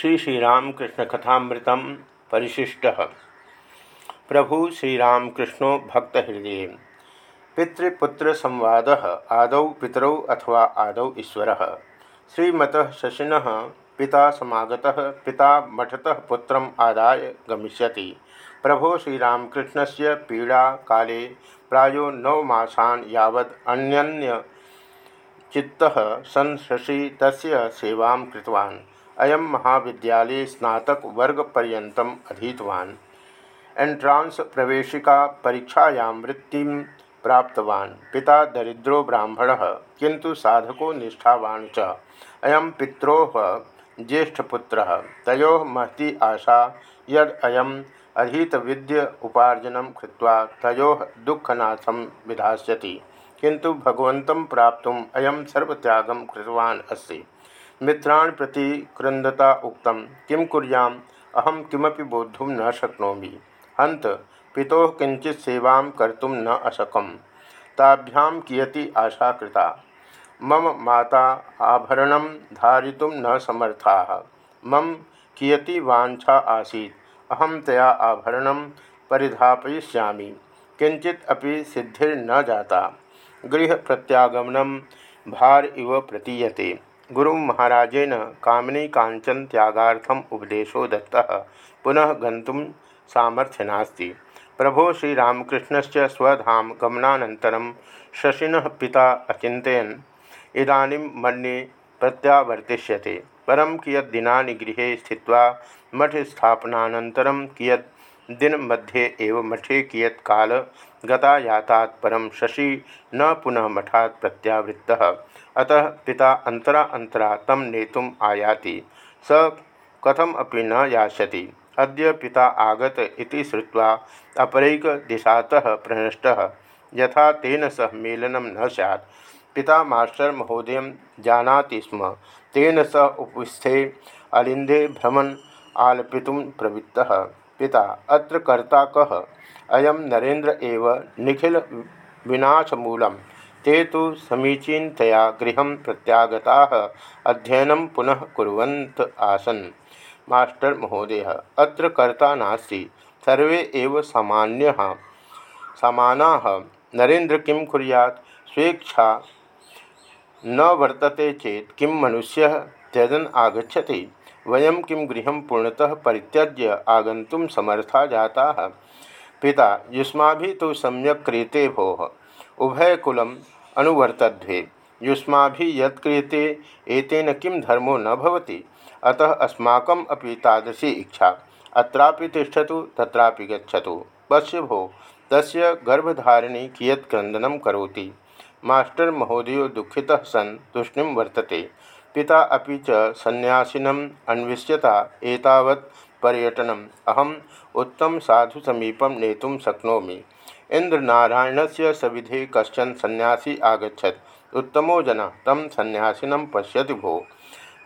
श्री श्रीरामकृष्ण कथामृतम परिशिष्ट। प्रभु श्रीरामकृष्णो भक्त हृदय। पितृपुत्र संवाद, आदौ पितरौ अथवा आदौ ईश्वर। श्रीमत शशिन पिता समागत, पिता मठतः पुत्र आदाय गमिष्यति। प्रभो श्रीरामकृष्ण से पीड़ा काले प्रायो नवमासान यावद अन्यन्य चित्तः सन् शशि तस्य सेवां कृतवान्। अयम महाविद्यालय स्नातक वर्ग पर्यतम अधीतवान्। एंट्रांस प्रवेशिका परीक्षायां वृत्ति प्राप्तवान्। पिता दरिद्रो ब्राह्मण किंतु साधको निष्ठावान च। पित्रोः ज्येष्ठपुत्र। तयो महती आशा, यद अधीत विद्य उपार्जन कृत्वा तयो दुःखनाशं विधास्यति। किंतु भगवत प्राप्त अयम सर्वत्यागं कृतवान् मित्राण प्रति क्रंदता उक्त, किं कुरियाम? अहम किमपि बोद्धुम न शक्नोमी। हंत पिता किंचित सेवा कर्तुम न अशकम। ताभ्याम कियती आशा कृता। मम माता आभरण धारितुम न समर्था। मम कियती वाछा आसीत्। अहम तया आभरण परिधापयिष्यामि। किंचित अपि सिद्धिर्न जाता। गृह प्रत्यागमन भार इव प्रतीयते। गुरु महाराजेन कामनी कांचन त्यागार्थम उपदेशो दत्ता। पुनः गंतुम सामर्थ्य प्रभो श्रीरामकृष्ण से स्वधाम गमनानन्तरं शशिन पिता अचिंतन इदानीं मन्ये प्रत्यावर्तिष्यते। परं कियद्दिनानि गृहे स्थित्वा मठस्थापनानन्तरं कियत् दिन मध्ये एव मठे कियत काल गता यातात् परं शशि न पुनः मठात् प्रत्यावृत्तः। अतः पिता अंतरा अंतरा तम नेतुम आयाति। स कथम अपि न यास्यति। अद्य पिता आगत इति श्रुत्वा अपरैक दिशातः प्रनष्टः यथा तेन सह मेलनं न सैत् पिता मास्टर महोदय जानाति स्म। तेन सह उपस्थे अलिंदे भ्रमण आलपितुं प्रवृत्तः। पिता, अत्र कर्ता कः अयम नरेन्द्र एव निखिल विनाशमूलम्। ते तो समीचीनतया गृह प्रत्यागता, अध्ययन पुनः कुर्वन्त आसन। मास्टर महोदय, अत्र कर्ता नास्ति, सर्वे एव सामान्यः, समानाः। नरेन्द्र किं कुर्यात्? स्वेच्छा न वर्तते चेत किं मनुष्यः त्यजन आगछति वयम किं गृह पूर्णतः परित्यज्य आगंतुम समर्था जाता। पिता युष्मा तो सम्यक क्रियते भो। उभयकुलम अनुवर्तध्वे युष्मा यत्क्रियते एतेन किं धर्मो न भवति। अतः अस्माकम अपि तादृशी इच्छा। अत्रापि तिष्ठतु, तत्रापि गच्छतु। पश्य भो तस्य गर्भधारिणी कियत् क्रंदनं करोति। मास्टर महोदय दुखितः सन्, तूष्णीं वर्तते। पिता अभी च सन्यासिनम् पर्यटनम्। अहम् उत्तम साधु समीपं नेतुं शक्नोमि। इंद्रनारायण से सविधे कशन सन्यासी आगछत उत्तमो जन तम सन्यासीन पश्यति भो।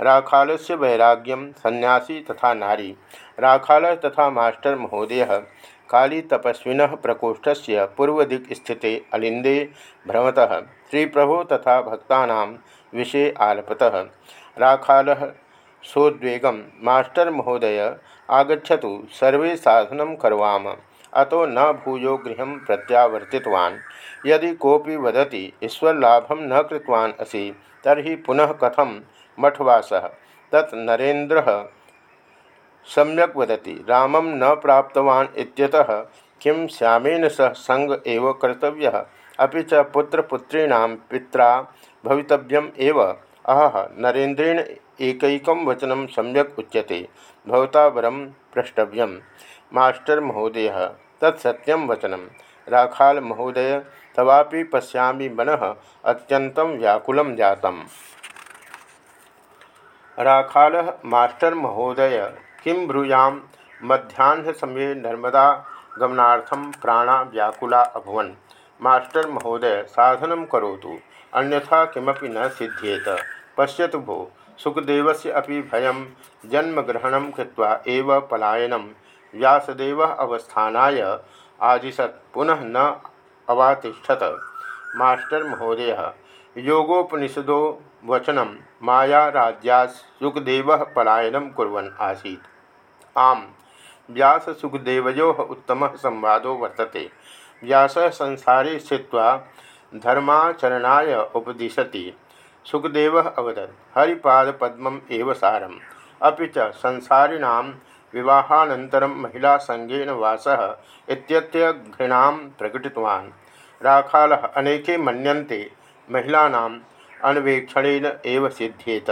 राखाल से वैराग्यम सन्यासी तथा नारी। राखाल तथा मास्टर महोदय काली तपस्विन प्रकोष्ठ से पूर्वदिक् स्थित अलिंदे भ्रमतः। श्री प्रभो तथा भक्ता विषय आलपतः। राखाल सोद्वेगम मास्टर महोदय आगछतु सर्वे साधन करवाम। अतो न भूयो गृह प्रत्यावर्तितवान्। यदि कोपी वदति, ईश्वरलाभं न कृतवान् असि, तर्हि पुनः कथम मठवासः। तत् नरेन्द्रः सम्यक् वदति, रामं न प्राप्तवान् इत्यतः किं श्यामेन सह संग एव कर्तव्यः? अपि च पुत्रपुत्रीणां पित्रा भवितव्यम् एव। अहः नरेन्द्रेण एकैकं वचनं सम्यक् उच्यते, भवता वरं प्रष्टव्यं मास्टर् महोदयः तत्सत्यम वचनम राखाल महोदय, तवापि पशा मन अत्यंत व्याकुल जात राखाल मास्टर महोदय, किं ब्रूयाम? समय नर्मदा गमनार्थम प्राणा व्याकुला अभवन। मास्टर महोदय, साधन करोतु। अन्यथा किमपि न सिद्ध्येत। पश्यतु भो, सुखदेवस्य अपि भयं जन्मग्रहणं कृत्वा एव पलायनं। व्यासदेव अवस्थानाय आदिशत पुनः न अवातिष्ठत। मास्टर महोदय, योगोपनिषदो वचनम माया राज्या सुखदेव पलायन कुरन आसी आम व्यास सुखदेवो उत्तम संवादो वर्तते। व्यास संसारे स्थित्वा धर्माचरणाय उपदिशति। सुखदेव अवदत्। हरिपाद पद्मम एव सारम। अभी च संसारिणां विवाहानन्तरं महिलासङ्गेन वासः इत्यस्य घृणां प्रकटितवान्। राखालः अनेके मन्यन्ते महिलानाम् अन्वेक्षणेन एव सिद्ध्येत।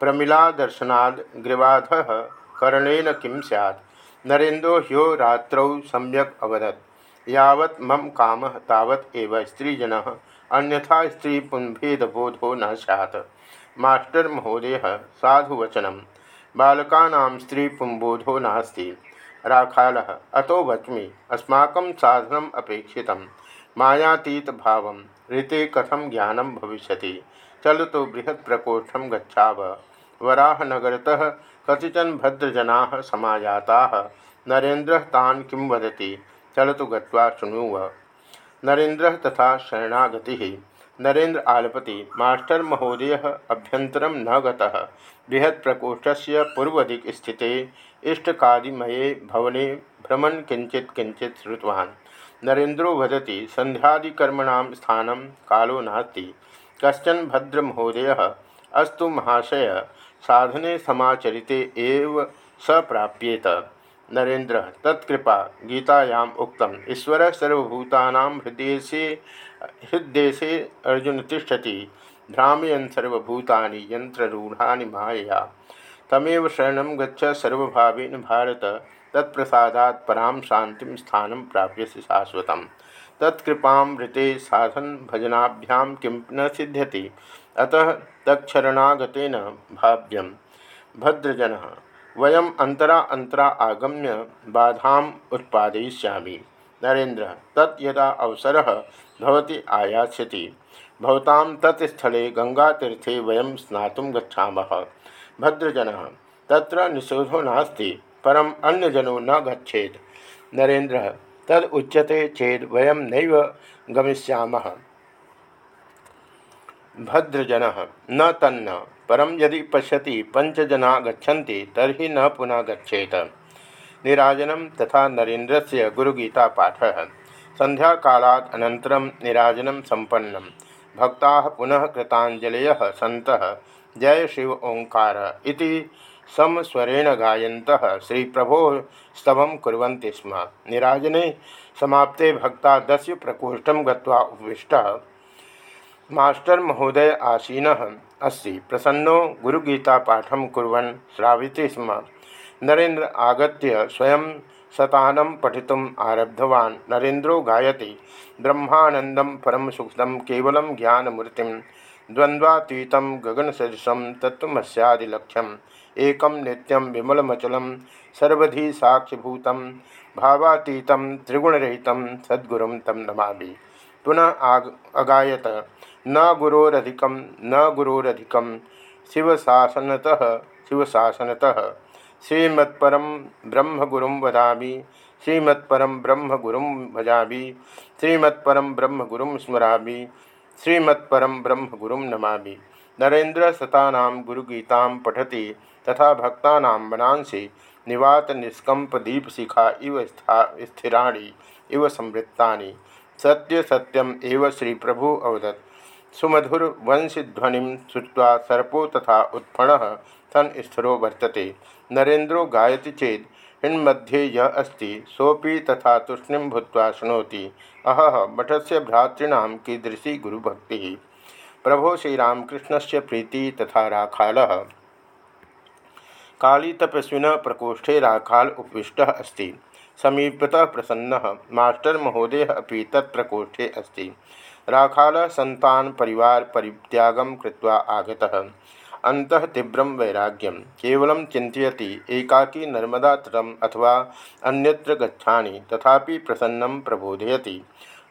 प्रमिलादर्शनाद् ग्रीवाधः करणेन किं स्यात्? नरेन्द्रो ह्यो रात्रौ सम्यक् अवदत्। यावत् मम काम तावत् एव स्त्रीजनः, अन्यथा स्त्रीपुंभेदबोधो न सैत् मास्टर महोदय साधुवचनम बालका स्त्रीपुंबोधो नास्ति। राखाल, अतो वच्मि, अस्माक साधनम अपेक्षित मायातीत भाव ऋते कथम ज्ञान भविष्य चल तो बृहत् प्रकोष्ठ गच्छाव। वराहनगरतः कतिचन भद्रजना समायाता। नरेन्द्र तान किं वदति? चलतु गत्वा शृणुव नरेन्द्र तथा शरणागति। नरेन्द्र आलपति, मास्टर महोदय अभ्यंतर न गतः। बृहत् प्रकोष्ठ से पूर्वदिक स्थिते इष्टकादिमये भवने भ्रमण किंचित किंचित श्रुतवान्। नरेन्द्रो वदति संध्यादिकर्मणां स्थान कालो नास्ति। कश्चन भद्रमहोदयः, अस्तु महाशय, साधने समाचरिते एव स प्राप्येत नरेन्द्र तत्कृपा, गीतायाम् उक्तम ईश्वर सर्वभूतानां हृदय से अर्जुन तिष्ठति, भ्रामयन सर्वभूतानि यंत्रूढ़ानि मायया। तमेव शरण गच्छ सर्वभावेन भारत, तत्प्रसादात् परां शांति स्थान प्राप्य शाश्वत तत्कृपामृते साधन भजनाभ्यां किं न सिद्ध्यति, अतः तत्णगतेन भाव्यम। भद्रजन वयम अंतरा अंतरा आगम्य बाधा उत्पादयिष्यामि। नरेन्द्र, तत् यदा अवसर भवति आयास्यति। भवतां तत्स्थले गंगातीर्थे वयं स्नातुं गच्छामः। भद्रजनः, तत्र निषेधो नास्ति, परम अन्यजनो न गच्छेत्। नरेन्द्र, तद उच्यते चेद वयं नैव गमिष्यामः। भद्रजनः न तन्न। परम यदि पश्यति पंचजना गच्छन्ति तर्हि न पुनः गच्छेत निराजनम तथा नरेन्द्र से गुरुगीता पाठ संध्या कालात् अनन्तरं निराजनं संपन्नं भक्ता पुनः कृतांजलय सत जय शिव ओंकार। इति समस्वरेण गायंत श्री प्रभो स्तवं कुर्वन्ति स्म। निराजने समाप्ते भक्ता दस्य प्रकोष्ठ गत्वा उपविष्टः मास्टर महोदय आसीन अस्ति। प्रसन्नो गुरुगीतापाठं कुर्वन् श्रावयति स्म। नरेन्द्र आगत्य स्वयं शतानं पठितुम् आरब्धवान्। नरेन्द्रो गायति। ब्रह्मानन्दं परमसुखदं केवलं ज्ञानमूर्तिं द्वन्द्वातीतं गगनसदृशं तत्त्वमस्यादिलक्ष्यम्। एकं नित्यं विमलमचलं सर्वधि साक्षिभूतं, भावातीतं त्रिगुणरहितं सद्गुरुं तं नमामि। पुनः आग अगायत। न गुरोरधिकम न गुरोरधिकम शिवशासनतः शिवशासनतः। श्रीमत्परम ब्रह्मगुरुं वदामि। श्रीमत्परम ब्रह्मगुरुं भजामि। श्रीमत्परम ब्रह्मगुरुं स्मरामि। श्रीमत्परम ब्रह्मगुरुं नमामि। नरेन्द्र शतानां गुरुगीतां पठति। तथा भक्तानां मनांसि। निवात निष्कंप दीपशिखा इव स्थिराणि, इव संवृत्तानि। सत्य सत्यम एव श्री प्रभु अवदत्। सुमधुर वंशीध्वनि श्रुवा सर्पो तथा उत्फण सन स्थिरो वर्तते। नरेन्द्रो गायति चेत हिण्मध्ये यह अस्ति सोपि तथा तूष्णीं भूत्वा शृणोति। अह मठ से भ्रातृणां कीदृशी गुरुभक्ति। प्रभो श्रीरामकृष्ण प्रीति तथा राखाल। काली तपस्विन प्रकोष्ठे राखाल उपविष्ट अस्त। समीपतः प्रसन्न। मास्टर महोदय तत्प्रकोष्ठे अस्ति। राखाल संतान परिवार परित्यागम कृत्वा आगतः। अंतः तीव्रम वैराग्यम केवलं चिंतती एकाकी नर्मदा तटम अथवा अन्यत्र गच्छानि तथापि प्रसन्नं प्रबोधयति।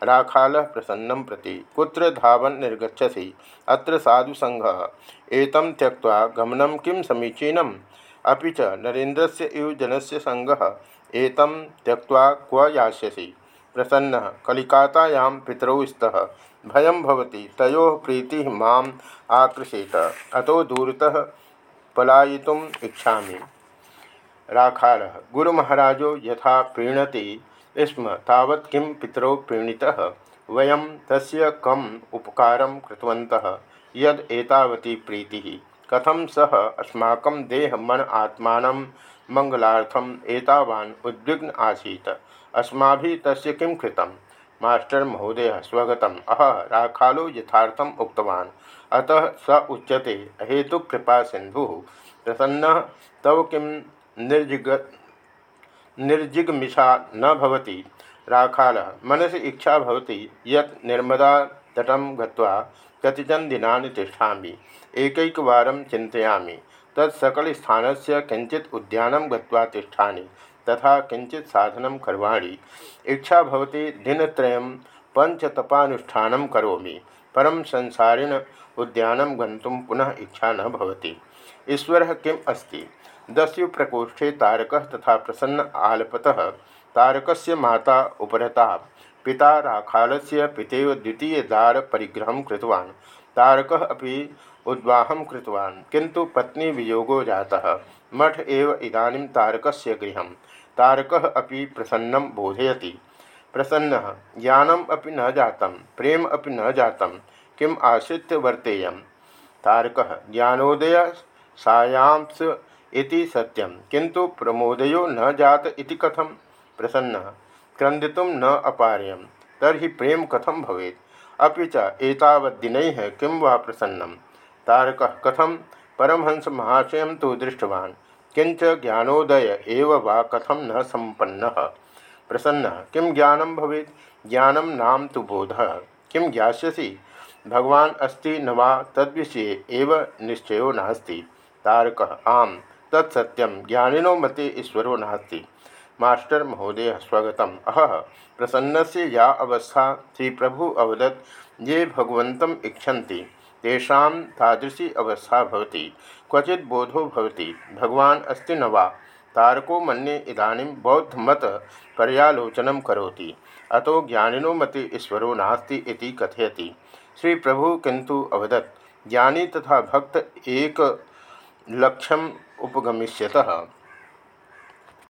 राखाल प्रसन्नं प्रति, कुत्र धावन निर्गछसि अत्र साधुसङ्घः। एतं त्यक्त्वा गमनं किं समीचीनम्? अपि च नरेन्द्रस्य इव जनस्य सङ्गः एतं त्यक्त्वा क्व यास्यसि? प्रसन्न, कलिकातायां पितरौ स्तः। भयं भवति, तयोः प्रीतिः माम् आकृषेत। अतो दूरतः पलायितुम् इच्छामि। राखाल गुरुमहाराजो यथा प्रीणति स्म, तावत् किं पितरौ प्रीणितः? वयं तस्य कम् उपकारं कृतवन्तः, यद एतावती प्रीतिः। कथं सह अस्माकं देह मन आत्मा मंगलार्थम एतावान उद्विग्न आसीत। अस्मा तस्य किं मास्टर महोदय स्वगत अह राखालो यथार्थम उक्तवान्। अतः स उच्यते। हेतु कृपा सिंधु प्रसन्न, तव किं निर्जिग, निर्जिगमिषा न भवति? राखाल, मनसि इच्छा भवति यत् नर्मदा तटं गत्वा कतिचन दिनानि तिष्ठामि एकैकवारं चिन्तयामि। तत्सकल स्थान से किंचित उद्यान गत्वा तथा किंचित साधन कर्वाणी। इच्छा भवति दिनत्रयं पंचतपानुष्ठान करोमि। परम संसारिण उद्यान गंतुम पुनः इच्छा न भवति। ईश्वर किम अस्ति? दस्यु प्रकोष्ठे तारक तथा प्रसन्न आलपतः तारकस्य माता उपरता पिता राखालस्य पितेव तारकः अपि उद्वाहं कृतवान् किंतु पत्नी वियोगो जातः। मठ एव इदानीं तारकस्य गृहं तारकः अपि प्रसन्नं बोधयति। प्रसन्नः, ज्ञानम् अपि न जातं प्रेम अपि न जातं किम् आश्रित्य वर्तेयं तारकः, ज्ञानोदय सायांस इति सत्यं किंतु प्रमोदयो न जात इति कथं प्रसन्नः क्रन्दितुं न अपार्यं तर्हि प्रेम कथं भवेत्? अपि च एतावद्दिनैः किं वा प्रसन्नं तारक कथम परमहंस महाशय तो दृष्टवान। किंच ज्ञानोदय वा कथम न संपन्न प्रसन्न, किं ज्ञानम भवेत्? ज्ञानम नाम तो बोध। किं ज्ञासी भगवान अस्ति न वा? तद्विषये एव निश्चयो नास्ति। तारक, आम तत्सत्यम ज्ञानिनो मते ईश्वरो नास्ति। मास्टर महोदय स्वगत अह प्रसन्न से या अवस्था श्री प्रभु अवदत, ये भगवत इच्छन्ति, तेषां तादृशी अवस्था भवति, क्वचित् बोधो भवति, भगवान अस्ति न वा? तारको मन्ये इदानीं बौद्धमत पर्यालोचनं करोति, अतो ज्ञानिनो मते ईश्वरो नास्ति इति कथयति। श्री प्रभु किंतु अवदत्, ज्ञानी तथा भक्त एक लक्ष्यम उपगमिष्यतः।